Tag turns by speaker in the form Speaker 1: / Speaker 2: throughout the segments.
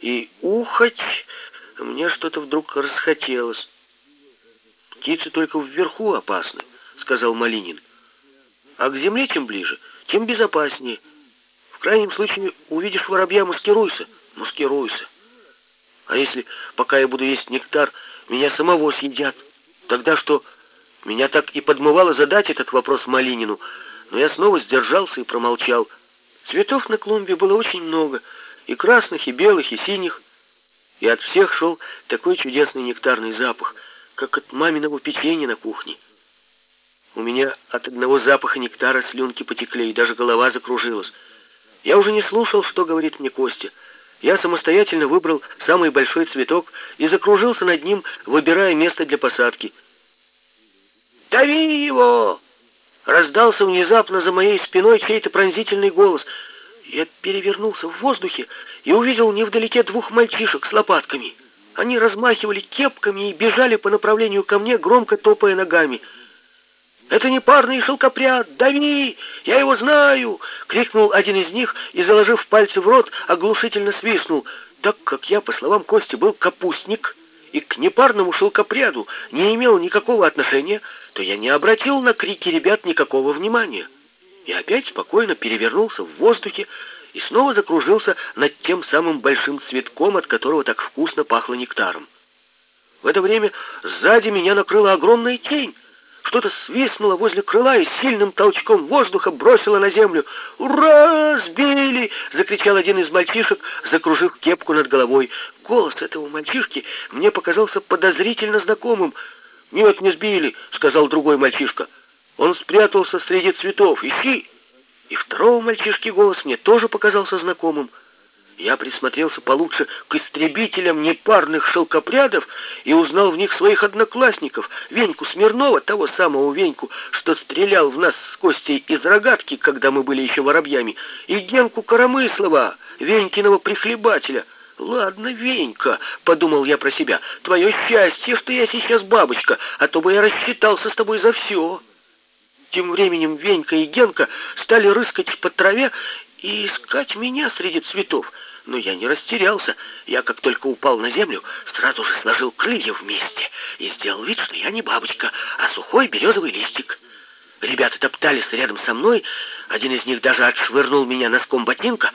Speaker 1: и ухать мне что-то вдруг расхотелось. «Птицы только вверху опасны», — сказал Малинин. «А к земле чем ближе, тем безопаснее. В крайнем случае увидишь воробья, маскируйся, маскируйся. А если, пока я буду есть нектар, меня самого съедят, тогда что...» Меня так и подмывало задать этот вопрос Малинину, но я снова сдержался и промолчал. Цветов на клумбе было очень много, и красных, и белых, и синих, и от всех шел такой чудесный нектарный запах, как от маминого печенья на кухне. У меня от одного запаха нектара слюнки потекли, и даже голова закружилась. Я уже не слушал, что говорит мне Костя. Я самостоятельно выбрал самый большой цветок и закружился над ним, выбирая место для посадки. «Дави его!» Раздался внезапно за моей спиной чей-то пронзительный голос. Я перевернулся в воздухе и увидел невдалеке двух мальчишек с лопатками. Они размахивали кепками и бежали по направлению ко мне, громко топая ногами. «Это не парный шелкопряд! Дави! Я его знаю!» — крикнул один из них и, заложив пальцы в рот, оглушительно свистнул. Так как я, по словам Кости, был капустник и к непарному шелкопряду не имел никакого отношения, то я не обратил на крики ребят никакого внимания. И опять спокойно перевернулся в воздухе и снова закружился над тем самым большим цветком, от которого так вкусно пахло нектаром. В это время сзади меня накрыла огромная тень. Что-то свистнуло возле крыла и сильным толчком воздуха бросило на землю. «Ура! Сбили!» — закричал один из мальчишек, закружив кепку над головой. Голос этого мальчишки мне показался подозрительно знакомым — «Нет, не сбили», — сказал другой мальчишка. «Он спрятался среди цветов. Ищи!» И второго мальчишки голос мне тоже показался знакомым. Я присмотрелся получше к истребителям непарных шелкопрядов и узнал в них своих одноклассников, Веньку Смирнова, того самого Веньку, что стрелял в нас с Костей из рогатки, когда мы были еще воробьями, и Генку Коромыслова, Венькиного прихлебателя — «Ладно, Венька», — подумал я про себя, — «твое счастье, что я сейчас бабочка, а то бы я рассчитался с тобой за все». Тем временем Венька и Генка стали рыскать по траве и искать меня среди цветов. Но я не растерялся. Я, как только упал на землю, сразу же сложил крылья вместе и сделал вид, что я не бабочка, а сухой березовый листик. Ребята топтались рядом со мной, один из них даже отшвырнул меня носком ботинка,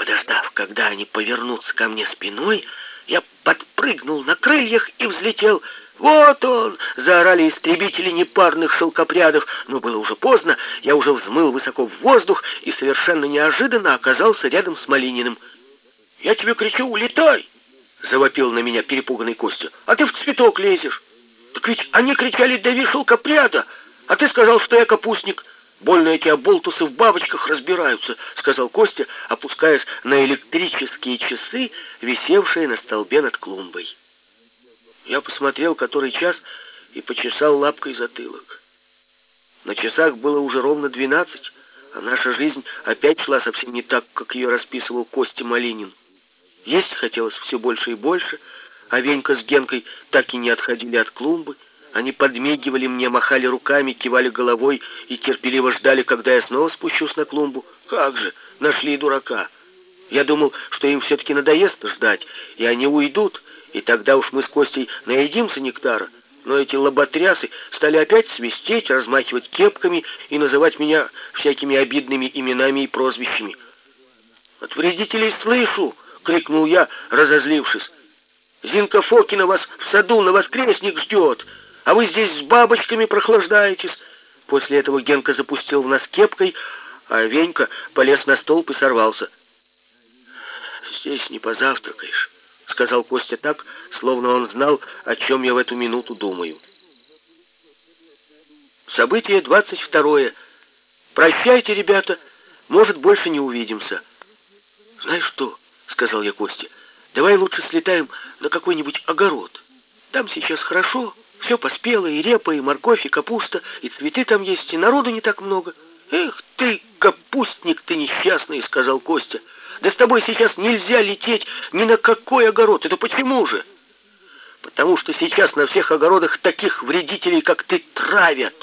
Speaker 1: Подождав, когда они повернутся ко мне спиной, я подпрыгнул на крыльях и взлетел. «Вот он!» — заорали истребители непарных шелкопрядов, но было уже поздно, я уже взмыл высоко в воздух и совершенно неожиданно оказался рядом с Малининым. «Я тебе кричу, улетай!» — завопил на меня перепуганный Костя. «А ты в цветок лезешь!» «Так ведь они кричали «дави шелкопряда!» А ты сказал, что я капустник!» Больно эти оболтусы в бабочках разбираются, сказал Костя, опускаясь на электрические часы, висевшие на столбе над клумбой. Я посмотрел, который час, и почесал лапкой затылок. На часах было уже ровно двенадцать, а наша жизнь опять шла совсем не так, как ее расписывал Костя Малинин. Есть хотелось все больше и больше, а Венька с Генкой так и не отходили от клумбы, они подмигивали мне, махали руками, кивали головой и терпеливо ждали, когда я снова спущусь на клумбу. Как же, нашли дурака. Я думал, что им все-таки надоест ждать, и они уйдут, и тогда уж мы с Костей наедимся нектара. Но эти лоботрясы стали опять свистеть, размахивать кепками и называть меня всякими обидными именами и прозвищами. «От вредителей слышу!» — крикнул я, разозлившись. «Зинка Фокина вас в саду на воскресник ждет!» а вы здесь с бабочками прохлаждаетесь». После этого Генка запустил в нас кепкой, а Венька полез на столб и сорвался. «Здесь не позавтракаешь», — сказал Костя так, словно он знал, о чем я в эту минуту думаю. Событие двадцать второе. Прощайте, ребята, может, больше не увидимся. Знаешь что, сказал я Косте, давай лучше слетаем на какой-нибудь огород. Там сейчас хорошо, все поспело, и репа, и морковь, и капуста, и цветы там есть, и народу не так много. Эх ты, капустник ты несчастный, сказал Костя. Да с тобой сейчас нельзя лететь ни на какой огород. Это почему же? Потому что сейчас на всех огородах таких вредителей, как ты, травят.